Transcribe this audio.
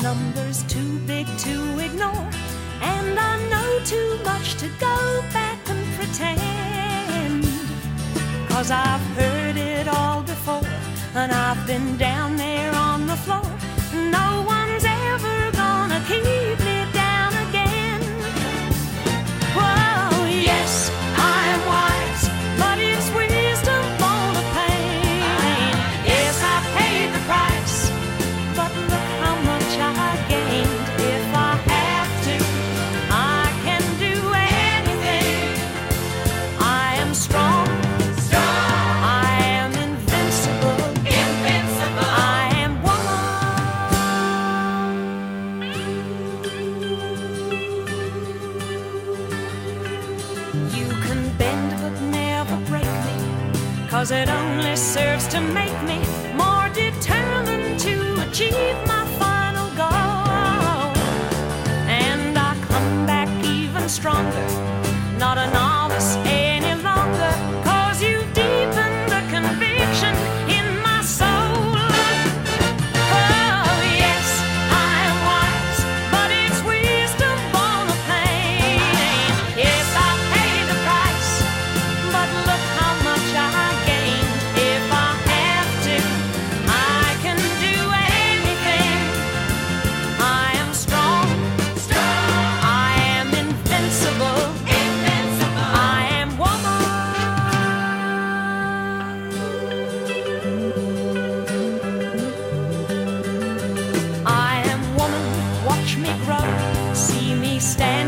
number's too big to ignore. And I know too much to go back and pretend. Cause I've heard it all before, and I've been down there on the floor. No one's ever gonna keep You can bend but never break me. Cause it only serves to make me more determined to achieve my final goal. And I come back even stronger, not a novice stand.